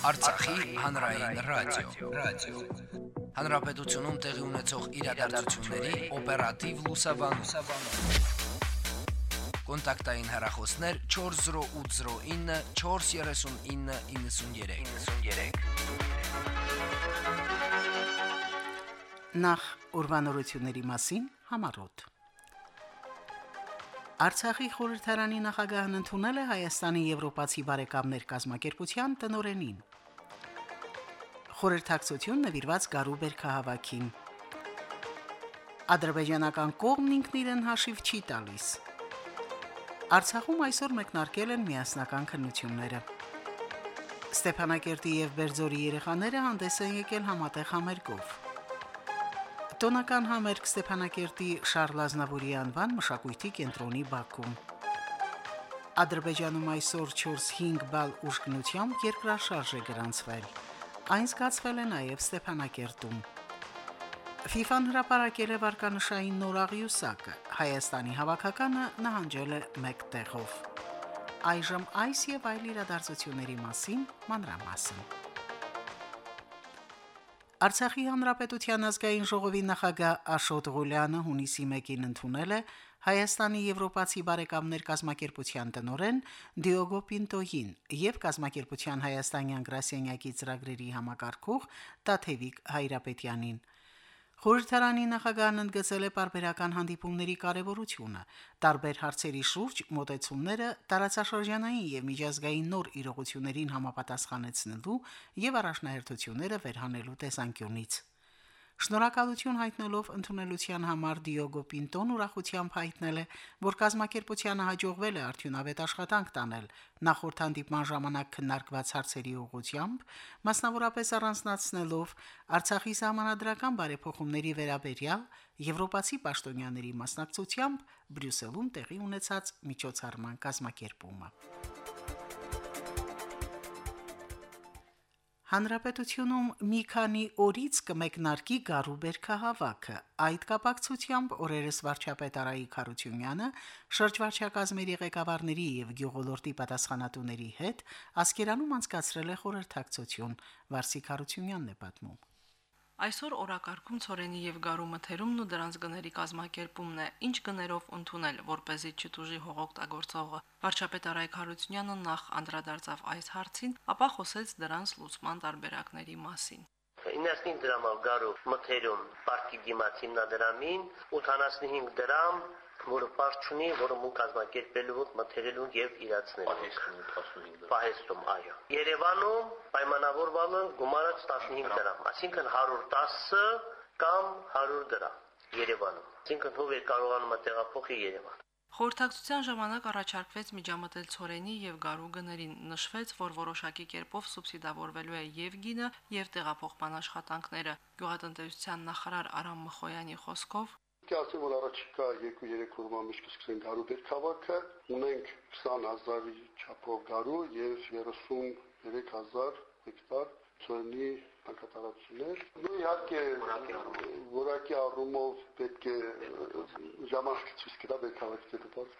Արցախի հանրային ռադիո, ռադիո։ Հանրապետությունում տեղի ունեցող իրադարձությունների օպերատիվ լուսաբանում։ Կոնտակտային հեռախոսներ 40809 43993։ 93։ Նախ ուրվանորությունների մասին համարոտ։ Արցախի խորհրդարանի նախագահն ընդունել է Հայաստանի Եվրոպացի բարեկամներ կազմակերպության տնօրենին։ Խորհրդակցություն նվիրված Գարու Բերքահավաքին։ Ադրբեջանական կողմն ինքն իրեն հաշիվ չի տալիս։ Արցախում այսօր մեկնարկել են միասնական քննությունները։ Ստեփանակերտի եւ Բերձորի երեխաները հանդես են եկել համատեղ համերգով։ Տոնական համերգ Ստեփանակերտի Շարլ Ազնավուրի անվան մշակույթի կենտրոնի Բաքում։ Ադրբեջանում այսօր 4-5 բալ ուժգնությամբ երկրաշարժ է գրանցվել։ Այն զգացվել է նաև Ստեփանակերտում։ FIFA-ն հրապարակել է վարկանշային նոր աղյուսակը։ Հայաստանի հավաքականը նահանջել է 1 տեղով։ Այժմ այս եւ այլ իրադարձությունների մասին մանրամասն։ Արցախի հանրապետության ազգային ժողովի նախագահ Աշոտ Ղուլյանը հունիսի 1-ին ընդունել է Հայաստանի Եվրոպացի բարեկամներ կազմակերպության տնօրեն Դիոգո Պինտոյին եւ կազմակերպության Հայաստանյան գրասենյակի ծրագրերի համակարգող Տաթևիկ Հայրապետյանին։ Խորհրդարանի նախագահն ընդգծել է պարբերական հանդիպումների կարևորությունը, տարբեր հարցերի շուրջ մոտեցումները տարածաշրջանային եւ միջազգային նոր իրողություններին համապատասխանեցնելու եւ առաջնահերթությունները վերհանելու տեսանկյունից։ Շնորհակալություն հայտնելով ընդունելության համար Դիոգո Պինտոն ուրախությամբ հայտնել է, որ կազմակերպությանը հաջողվել է արդյունավետ աշխատանք տանել նախորդ հանդիպման ժամանակ քննարկված հարցերի ուղղությամբ, մասնավորապես առանձնացնելով Արցախի համանadrական բարեփոխումների վերաբերյալ եվրոպացի պաշտոնյաների մասնակցությամբ Բրյուսելում տեղի ունեցած միջոցառման կազմակերպումը։ Հանրապետությունում մի քանի օրից կմեկնարկի Գարուբեր քաղաքը։ Այդ կապակցությամբ օրերս վարչապետ Արայիկ Խարությունյանը շրջվարչակազմերի ղեկավարների եւ գյուղոլորտի պատասխանատուների հետ ասկերանում անցկացրել է խորհրդակցություն։ Վարսիկ Խարությունյանն է պատմում. Այսօր օրակարգում ծորենի եւ գարու մթերումն ու դրանց գների կազմակերպումն է, ինչ գներով ընդունել, որ เป զի չտուժի հողօգտագործողը։ Վարչապետ Արայք Հարությունյանը նախ անդրադարձավ այս հարցին, ապա խոսեց դրանց լուծման տարբերակների մասին։ 95 դրամով գարու մթերում պարտքի դիմաց հիմնադրամին 85 դրամ որը բարձ չունի, որը մուն կազմակերպելու, մթերելու եւ իրացնելու։ Պահեստում, այո։ Երևանում պայմանավորվել են գումարը 15 դրամ, այսինքն 110 կամ 100 դրամ Երևանում։ Այսինքն ով է կարողանում տեղափոխի Երևան։ Խորհրդակցության ժամանակ առաջարկվեց միջամտել ծորենի եւ գարու գներին, նշվեց, որ որոշակի կերպով սուբսիդավորվելու է եւ գինը, եւ տեղափոխման աշխատանքները։ Գյուղատնտեսության նախարար Արամ Մխոյանի խոսքով Պետք է ասեմ, որ առաջիկա 2-3 օրվա մեջ կսկսեն գարու դեր քաղաքը, ունենք 20000-ի չափով գարու եւ 33000 հեկտար ծորնի տակատարություններ։ Նու իհարկե որակի առումով պետք է ժամանակ ցույց տա բեկավակի դեպքում։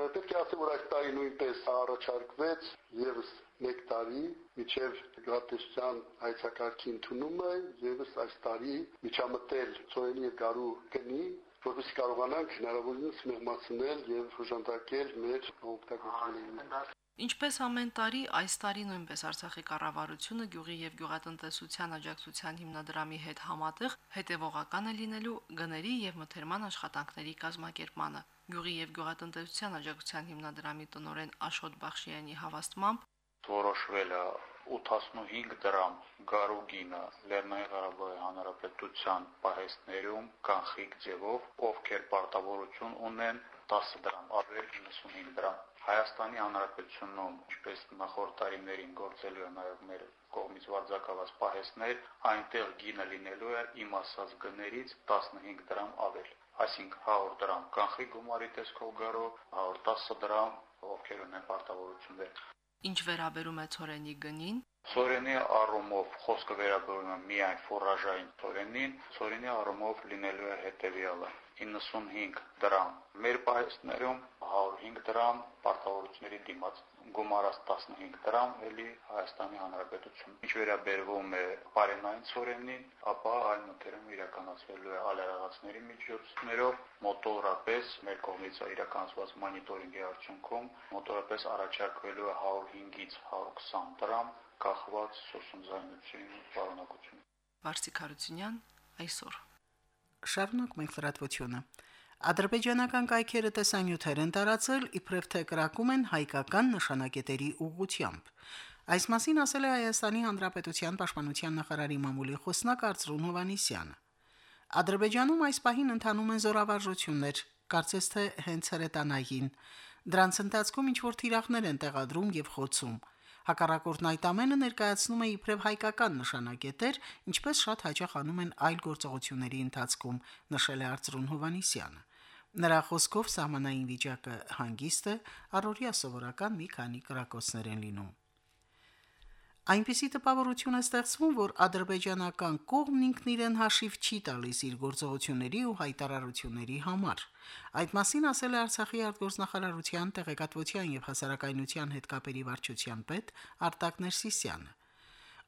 Պետք է ասեմ, որ այս տարի նույնպես առաջարկվեց եւս մեկ տարի միջև գratեսության հայցակարգի ընդունումը եւս այս տարի միջամտել ծորենի եւ գարու գնի որովհետեւ կարողանանք հնարավորինս մեղմացնել եւ հոժանդակել մեր օգտագործողներին։ Ինչպես ամեն տարի, այս տարի նույնպես Արցախի կառավարությունը գյուղի եւ գյուղատնտեսության աջակցության հիմնադրամի հետ համատեղ հետևողական է լինելու գների եւ մթերման աշխատանքների կազմակերպմանը։ Գյուղի եւ գյուղատնտեսության աջակցության հիմնադրամի տնօրեն Աշոտ Բախշյանի հավաստմամբ որոշվել է 85 դրամ գարուգինը Լեռնային Ղարաբաղի Հանրապետության պահեստներում կանխիկ ձևով, ովքեր պարտավորություն ունեն 10 դրամ, առավել 95 դրամ Հայաստանի Հանրապետությունում, ինչպես նախորդ տարիներին գործելու է նաև մեր կողմից վարձակալված պահեստներ, այնտեղ գինը լինելու է իմ ասած գներից 15 դրամ ավել, այսինքն 100 դրամ կանխի գումարի տեսքով գարով, 110 դրամ ովքեր ունեն պարտավորություններ։ Ինչ վերաբերում է ծորենի գնին, Սորենի առումով խոսքը վերաբերում է միայն ֆորաժային ծորենին, ծորենի առումով լինելու է հետևյալը. 95 դրամ մեր պահեստներում, 0.5 դրամ, պարտավորությունների դիմաց գումարած 15 դրամ էլի Հայաստանի Հանրապետություն։ Ինչ վերաբերվում է բարենային ծորենին, ապա այն մտերումը իրականացվելու է ալերաղացների միջոցներով, մոտորապես մեր կողմից իրականացված մոնիտորինգի արդյունքում մոտորապես առաջարկվելու է 105-ից 120 դրամ կախված սոսունձայնությունի պարունակություն։ Վարսիկ Հարությունյան այսօր Շարունակ մենք լրատվությունը։ Ադրբեջանական կայքերը տեսանյութեր են տարածել, իբրև թե կրակում են հայկական նշանակետերի ուղությամբ։ Այս մասին ասել է Հայաստանի Հանրապետության Պաշտպանության նախարարի մամուլի խոսնակ Արծրուն Հովանիսյանը։ Ադրբեջանում այս պահին ընթանում են զորավարժություններ, կարծես թե հենց հրետանային։ Դրանց ընթացքում ինչ որ թիրախներ են տեղադրում եւ խոցում։ Հակառակորդն այդ ամենը ներկայացնում է իբրև հայկական նշանակետեր, ինչպես շատ հաճախ անում են այլ գործողությունների ընթացքում, նշել է Արծրուն Հովանիսյանը։ Նրա խոսքով սահմանային վիճակը հանգիստ է, առօրյա սովորական մի քանի կրակոցներ են լինում։ Այնպիսի տպավորություն է ստեղծվում, որ ադրբեջանական կողմն ինքն իրեն հաշիվ չի տալիս իր գործողությունների ու հայտարարությունների համար։ Այդ մասին ասել է Արցախի արտգործնախարարության տեղեկատվության եւ հասարակայնության հետ կապերի վարչության պետ Արտակ Ներսիսյանը։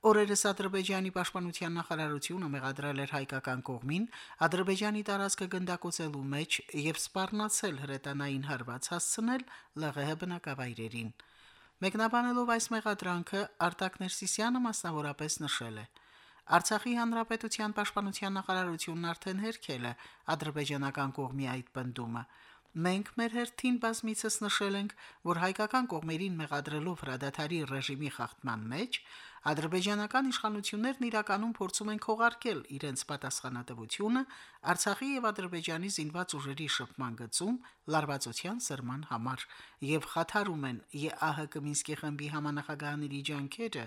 Օրերս Ադրբեջանի պաշտպանության նախարարությունը մեղադրել էր հայկական կողմին Ադրբեջանի տարածքը գնդակոծելու մեջ եւ սպառնացել հրետանային հարված հասցնել ԼՂՀ բնակավայրերին։ Մեկնաբանելով այս մեղադրանքը Արտակ Ներսիսյանը մասնավորապես նշել է. Արցախի հանրապետության պաշտպանության նախարարությունն արդեն հերքել է ադրբեջանական կողմի այդ բնդումը։ Մենք մեր հերթին բազմիցս նշել ենք, որ հայկական կողմերին մեղադրելով հրադադարի ռեժիմի խախտման մեջ ադրբեջանական իշխանություններն իրականում փորձում են քողարկել իրենց պատասխանատվությունը Արցախի եւ Ադրբեջանի զինված ուժերի շփման գծում լարվածության սրման համար եւ խաթարում են ԵԱՀԿ Մինսկի խմբի համանախագահաների ջանքերը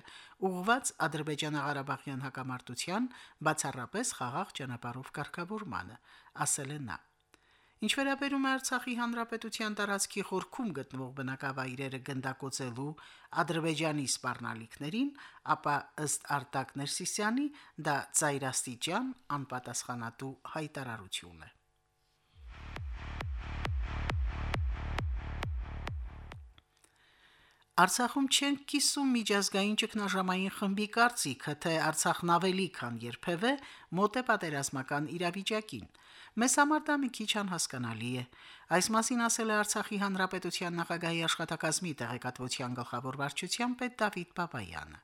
ուղղված Ադրբեջանա-Ղարաբաղյան հակամարտության բացառապես խաղաղ ճանապարհով կարգավորմանը, ասել է նա. Ինչ վերաբերում է Արցախի հանրապետության տարածքի խորքում գտնվող բնակավայրերը գնդակոծելու Ադրբեջանի սպառնալիքներին, ապա ըստ Արտակ Ներսիսյանի դա ծայրաստիճան անպատասխանատու հայտարարություն է։ Արցախում չեն կիսում միջազգային ճգնաժամային խմբի կարծիքը, թե Արցախն ավելի քան երբևէ մոտ է պատերազմական իրավիճակին։ Մեզ համար դա մի քիչ անհասկանալի է։ Այս մասին ասել է Արցախի հանրապետության նախագահի աշխատակազմի տեղեկատվության գլխավոր վարչության պետ Դավիթ Բաբայանը։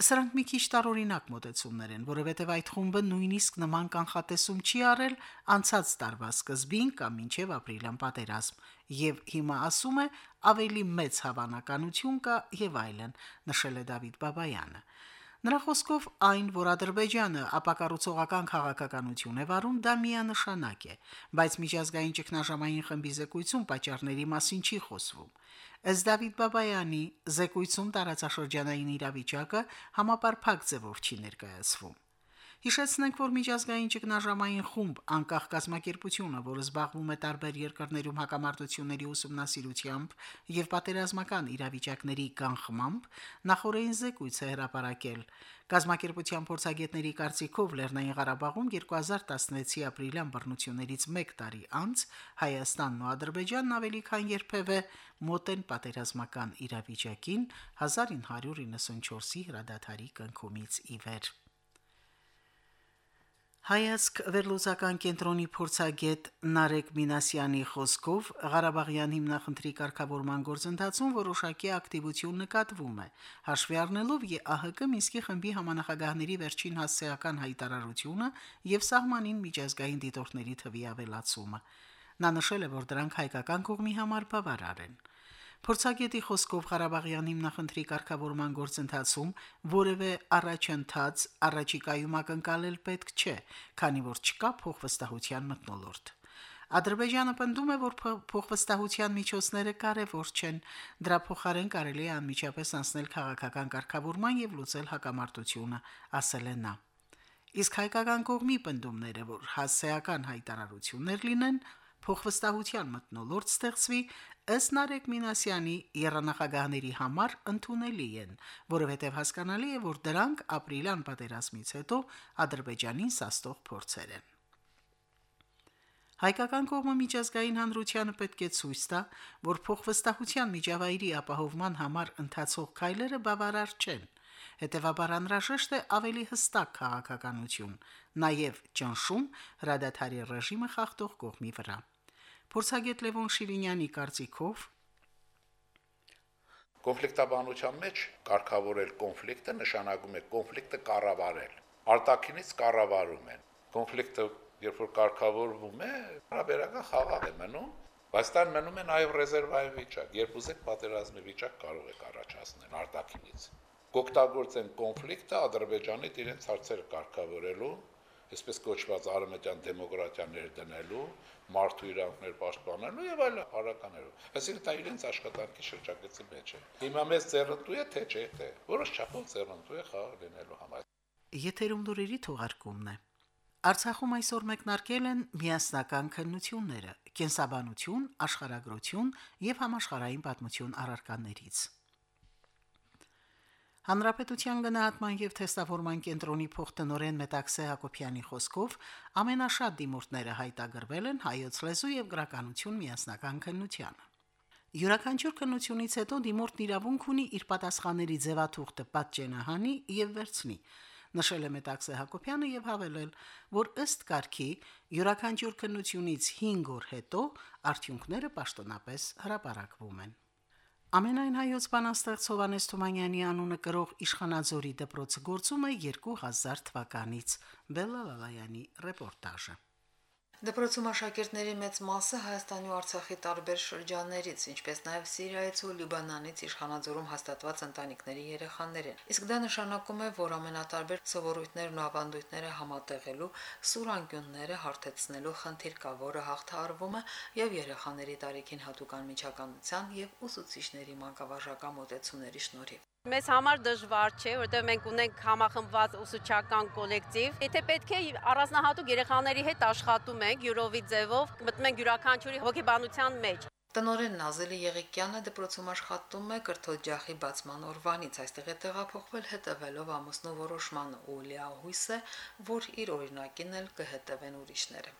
Սրանք մի քիչ տարօրինակ մոտեցումներ են, որովհետև այդ խումբը նույնիսկ նման կանխատեսում չի արել անցած տարվա սկզբին կամ մինչև ապրիլյան պատերազմ, եւ հիմա ասում է ավելի մեծ հավանականություն կա եւ այլն, նշել է Դավիթ Բաբայանը։ Նրա խոսքով այն, որ Ադրբեջանը ապակառուցողական քաղաքականություն է վարում, դա միանշանակ է, բայց միջազգային ճգնաժամային խմբի զեկույցում պատճառների մասին չի խոսվում։ Ըստ Դավիթ Բաբայանի զեկույցում տարածաշրջանային իրավիճակը համապարփակ ձևով չի ներկայացվում։ Հիշեցնենք, որ միջազգային ճգնաժամային խումբ անկախ կազմակերպությունը, որը զբաղվում է տարբեր երկրներում հակամարտությունների ուսումնասիրությամբ եւ պատերազմական իրավիճակների կանխմամբ, նախորդին զեկույց է հրապարակել։ Կազմակերպության փորձագետների կարծիքով Լեռնային Ղարաբաղում 2016-ի ապրիլյան բռնություններից 1 տարի անց Հայաստանն ու Ադրբեջանն ավելի քան երբևէ մոտ են պատերազմական իրավիճակին 1994-ի հրադադարի կնքումից ի վեր։ Հայացք վերլուծական կենտրոնի փորձագետ Նարեկ Մինասյանի խոսքով Ղարաբաղյան հիմնախնդրի կարգավորման գործընթացում որոշակի ակտիվություն նկատվում է, հաշվի առնելով ԵԱՀԿ Մինսկի խմբի համանախագահների վերջին հասցեական հայտարարությունը եւ սահմանին միջազգային դիտորդների թվի ավելացումը։ Նա նշել է, որ դրանք հայկական կողմի համար բավարար են։ Փորձագետի խոսքով Ղարաբաղյան հիմնախնդրի կարգավորման գործընթացում որևէ առաջընթաց առաջիկայում ակնկալել պետք չէ, քանի որ չկա փոխվստահության մտնոլորտ։ Ադրբեջանը պնդում է, որ փոխվստահության միջոցները կարևոր չեն, դրա փոխարեն կարելի է անմիջապես անցնել քաղաքական կարգավորման եւ լուծել հակամարտությունը, ասել է նա։ Իսկ հայկական կողմի պնդումները, որ հասարակական հայտարարություններ լինեն, փոխվստահության մտնոլորտ ստեղծվի, ըստ Նարեկ Մինասյանի երանախագահների համար ընդունելի են, որովհետև հասկանալի է, որ դրանք ապրիլյան պատերազմից հետո Ադրբեջանին սաստող փորձեր են։ Հայկական կողմը միջազգային հանրությանը պետք է ցույց տա, որ փոխվստահության միջավայրի ապահովման համար ընթացող քայլերը բավարար չեն։ Հետևաբար անհրաժեշտ է ավելի հստակ քաղաքականություն, նաև ճնշում հրադադարի ռեժիմը խախտող կողմի վրա։ Փորձագետ Լևոն Շիրինյանի կարծիքով Կոնֆլիկտաբանության մեջ կարգավորել կոնֆլիկտը նշանակում է կոնֆլիկտը կառավարել։ Արտաքինից կառավարում են։ Կոնֆլիկտը երբ որ կարգավորվում է, հարաբերական խաղաղ է մնում, բայց տան մնում է նաև ռեզերվային վիճակ, երբ ուզեք պատերազմի վիճակ կարող եք առաջացնել արտաքինից։ Կօգտագործեն կոնֆլիկտը Ադրբեջանի իրենց հարցերը կարգավորելու, այսպես կոչված արմետյան դեմոկրատիաներ դնելու, մարդու իրավունքներ պաշտպանելու եւ այլ հարականերով։ Այսինքն դա իրենց աշխատանքի շրջագծի մեջ է։ Հիմա մեզ ձեռնտու է թե չէ, թե որոշ չափով ձեռնտու է խաղ լինելու համար։ Եթերում դուրերի թողարկումն է։ Արցախում այսօր մեկնարկել են միասնական քննությունները՝ կենսաբանություն, աշխարհագրություն եւ համաշխարհային պատմություն առարկաներից։ Հանրապետության գնահատման եւ թեստավորման կենտրոնի փոխտնօրեն Մետաքսե Հակոբյանի խոսքով ամենաշատ դիմորդները հայտագրվել են հայոց լեզու եւ գրականություն միասնական քննությանը։ Յուրաքանչյուր քննությունից հետո դիմորդն իրավունք ունի իր պատասխանների ձևաթուղթը պատճենահանի եւ վերցնի նշել է Մետաքսե Հակոբյանը եւ հավելել, որ ըստ կարգի յուրաքանչյուր քննությունից 5 օր հետո արդյունքները պաշտոնապես հրապարակվում են։ Ամենայն հայոց բանաստեղծ Հովանես Թումանյանի անունը կրող Իշխանաձորի դպրոցը գործում է 2000 թվականից։ Բելլալալայանի ռեպորտաժը։ Դպրոցում աշակերտների մեծ մասը Հայաստանի ու Արցախի տարբեր շրջաններից, ինչպես նաև Սիրիայից ու Լիբանանից իշխանաձորում հաստատված ընտանիքների երեխաներ են։ Իսկ դա նշանակում է, որ ամենատարբեր սովորույթներն ու ավանդույթները համատեղելու, սուր անկյունները հարթեցնելու խնդիր կա, որը հաղթահարվում է եւ երեխաների տարիքին հատուկան միջականության եւ ուսուցիչների մանկավարժական մոտեցումների շնորհիվ։ Մեզ համար դժվար չէ, որովհետև մենք ունենք համախմբված ուսուցչական կոլեկտիվ։ Եթե պետք է առանձնահատուկ երեխաների հետ աշխատում ենք յուրովի ձևով, մտնում ենք յուրաքանչյուրի հոգեբանության մեջ։ Տնորեն Նազելի Եղիկյանը դպրոցում աշխատում է կրթօջախի բացման օրվանից։ Այստեղ է տեղափոխվել հետևելով ամուսնու որոշմանը ու լիահույս է, որ իր օրինակին էլ կհետևեն ուրիշները։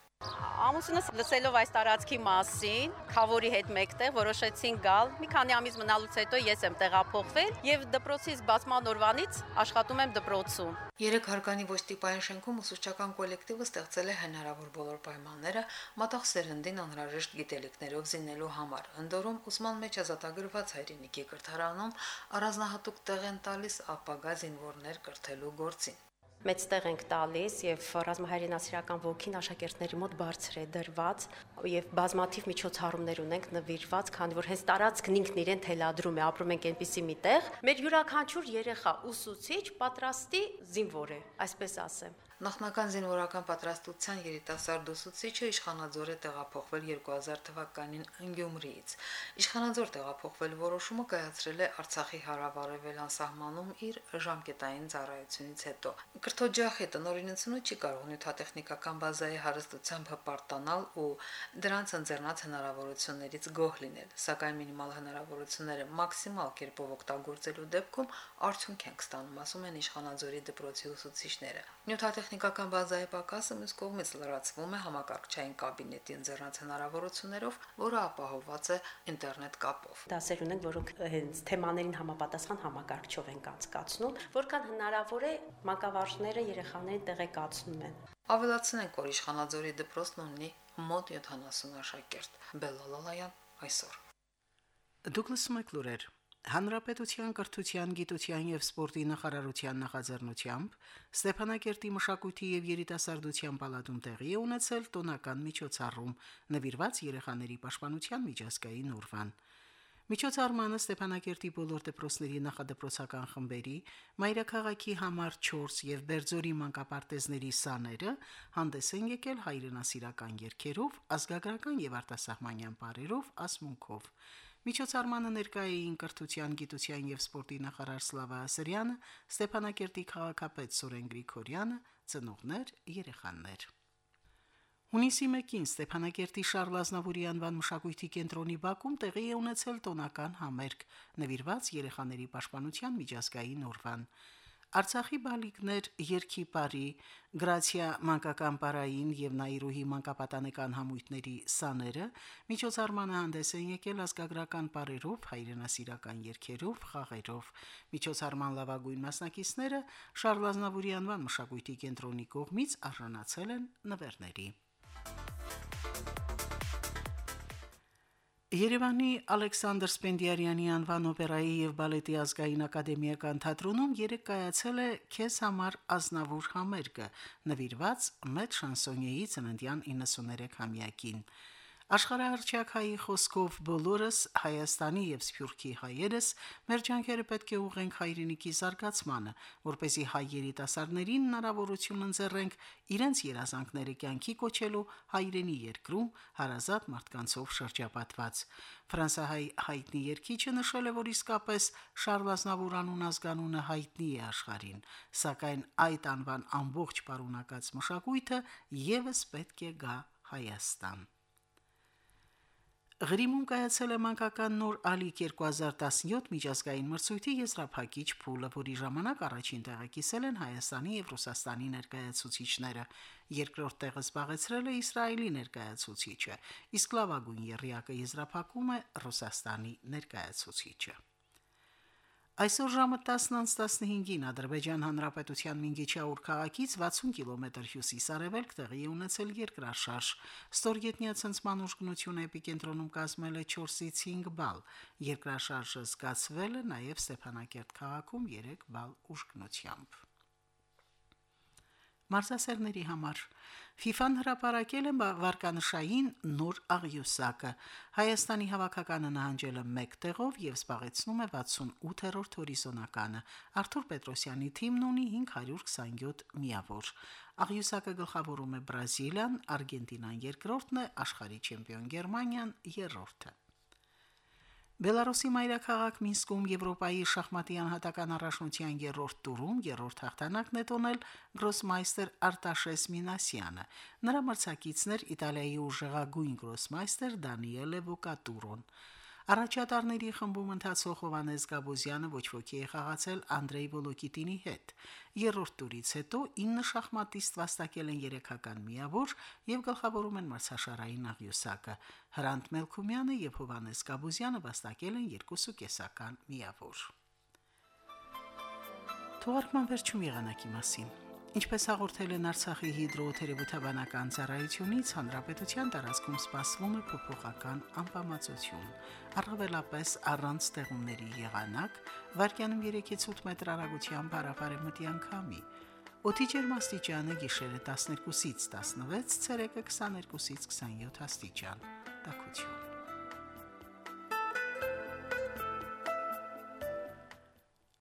Ամուսինս լսելով այս տարածքի մասին, Խավորի հետ մեկտեղ որոշեցին գալ։ Մի քանի ամիս մնալուց հետո ես եմ տեղափոխվել եւ դպրոցից բացման օրվանից աշխատում եմ դպրոցում։ Երեք հարկանի ոչ տիպային շենքում ուսուցչական կոլեկտիվը ստեղծել է հնարավոր բոլոր պայմանները մատաղ սերնդին անհրաժեշտ գիտելիքներով զինելու համար։ Հնդորում ուսման մեջ ազատագրված հայրենիքի կրթարանում առանձնահատուկ տեղ են տալիս ապագա զինվորներ կրթելու գործին մեծ տեղ ենք տալիս եւ ռազմահայրենասիրական ոգին աշակերտների մոտ բարձր է դրված եւ բազմաթիվ միջոցառումներ ունենք նվիրված, քանի որ հենց տարածքն ինքն իրեն թելադրում է, ապրում ենք այնպիսի մի տեղ, մեր յուրաքանչյուր երեխա ուսուցիչ պատրաստի զինվոր է, այսպես ասեմ։ Նախնական զինվորական պատրաստության երիտասարդ ուսուցիչը Իշխանաձոր է տեղափոխվել 2000 թվականին Գյումրիից։ Իշխանաձոր տեղափոխվել որոշումը կայացրել է Արցախի հարավարևելան սահմանում իր ժամկետային ծառայությունից հետո։ Կրթօջախի տնօրինությունը չի կարող նյութատեխնիկական բազայի հարստությամբ հպարտանալ ու դրանց ընձեռնած հնարավորություններից գոհ լինել, սակայն մինիմալ հնարավորությունները մաքսիմալ կերպով օգտագործելու դեպքում արդյունք են ստանում, ասում են Իշխանաձորի դպրոցի ուսուցիչները։ Նյութատեխ տեխնիկական բազայի պակասը մյուս կողմից լրացվում է համակարգչային կաբինետի ընձեռնած հնարավորություններով, որը ապահովված է ինտերնետ կապով։ Դասեր ունենք, որոնք հենց թեմաներին համապատասխան համակարգչով են անցկացնում, որքան հնարավոր է մանկավարժները երեխաներին տեղեկացնում են։ Ավելացնենք, որ Իշխանաձորի դպրոցն ունի մոտ 70 աշակերտ։ Բելալալայան այսօր։ Դուք լսում եք լուրեր Հանրապետության կրթության, գիտության եւ սպորտի նախարարության նախաձեռնությամբ Ստեփանակերտի մշակույթի եւ երիտասարդության պալատում տեղի է ունեցել տոնական միջոցառում նվիրված երեխաների պաշտպանության միջազգային օրվան։ Միջոցառմանը Ստեփանակերտի բոլոր դպրոցների նախադպրոցական խմբերի, Մայրաքաղաքի համար 4 եւ Բերձորի մանկապարտեզների սաները հանդես են եկել հայրենասիրական երգերով, ազգագրական եւ արտասահմանյան բարերով, ասմունքով։ Միջոցառմանը ներկայ էին կրթության, գիտության եւ սպորտի նախարար Սլավա Ասրյանը, Ստեփանակերտի քաղաքապետ Սուրեն Գրիգորյանը, ծնողներ, երեխաներ։ Հունիսի 1-ին Ստեփանակերտի Շարլ Ազնավուրի անվան մշակույթի կենտրոնի բակում տեղի է ունեցել տոնական համերգ, նվիրված երեխաների պաշտպանության միջազգային օրվան։ Արցախի բալիկներ երկի բարի Գրացիա մանկական պարային եւ Նայրուհի մանկապատանեկան համույթների սաները միջոցառմանը հանդես են եկել ազգագրական պարերով, հայրենասիրական երգերով, խաղերով։ Միջոցառման լավագույն մասնակիցները Շարլազնավուրի անվան մշակույթի կենտրոնի կողմից արժանացել են նվերների։ Երևանի Ալեքսանդր Սպենդիարյանի անվան օպերայի եւ բալետի ազգային ակադեմիական թատրոնում երեկ կայացել է Քեզ համար Ազնավուր համերգը, նվիրված մեծ շանսոնիեի ծննդյան 93-ամյակին։ Աշխարհահռչակայի խոսքով բոլորս Հայաստանի եւ Սփյուռքի հայերս մեր ջանքերը պետք է ուղենք հայրենիքի զարգացմանը, որ เป զի հայ երիտասարդներին հնարավորություն ընձեռենք իրենց երազանքները կյանքի կոչելու հայրենի երկրում հարազատ մարդկանցով շրջապատված։ Ֆրանսահայ հայտնի երկիչը նշել է, որ իսկապես Շարլազնավուր անուն ազգանունը հայտնի է աշխարհին, սակայն այդ անվան ամբողջ պարունակած մշակույթը եւս պետք է գա Հայաստան։ Ղրիմում կայացել է մանկական նոր ալիք 2017 միջազգային մրցույթի եզրափակիչ փուլը, որի ժամանակ առաջին տեղը կիսել են Հայաստանի եւ Ռուսաստանի ներկայացուցիչները։ Երկրորդ տեղը զբաղեցրել է Իսրայելի ներկայացուցիչը, իսկ լավագույն երրիակը եզրափակում է Ռուսաստանի ներկայացուցիչը։ Այսօր ժամը 10:15-ին Ադրբեջան Հանրապետության Մինգիչաուր քաղաքից 60 կիլոմետր հյուսիս-արևելք տեղի ունեցել երկրաշարժ։ Ստորգետնյա ցնցման ուժգնությունը էպիկենտրոնում կազմել է 4-ից 5 բալ։ Երկրաշարժը զգացվել է նաև Ստեփանակերտ քաղաքում 3 բալ ուժգնությամբ մարզասերների համար։ FIFA-ն հրապարակել է վարկանշային նոր աղյուսակը։ Հայաստանի հավաքականը նահանջել է 1 տեղով եւ զբաղեցնում է 68-րդ հորիզոնականը։ Արթուր Պետրոսյանի թիմն ունի 527 միավոր։ Աղյուսակը գլխավորում է Բրազիլիան, Արգենտինան երկրորդն է, աշխարհի չեմպիոն Գերմանիան երրորդը։ Բելարուսի մայրաքաղաք Մինսկում Եվրոպայի շախմատի անհատական առաջնության երրորդ տուրում երրորդ հաղթանակն է տոնել գրոսմայստեր Արտաշես Մինասյանը։ Նրա մրցակիցն էր Իտալիայի ուժեղագույն գրոսմայստեր Դանիելե Վոկատուրոն։ Առաջատարների խմբում ընթացող Հովանես Գաբոզյանը ոչ ոքի է խաղացել Անդրեյ Վոլոկիտինի հետ։ Երրորդ տուրից հետո 9 շախմատիստ վաստակել են երեքական միավոր եւ գլխավորում են մրցաշարային աղյուսակը։ Հրանտ Մելքումյանը եւ Հովանես Գաբոզյանը վաստակել են 2.5-ական միավոր։ Թողարկման վերջում եղանակի մասին։ Ինչպես հաղորդել են Արցախի հիդրոթերապևտաբանական ծառայությունից, հանրապետության տարածքում սպասվում է փոփոխական անբավարարություն։ Առավելապես առանց ստեղումների եղանակ, վարկյանում 3-ից 8 մետր արագությամբ հարավարեմտի անկամի։ Օդի ջերմաստիճանը գիշերը 12-ից 16, ցերեկը 22-ից 27 աստիճան։ Տակություն։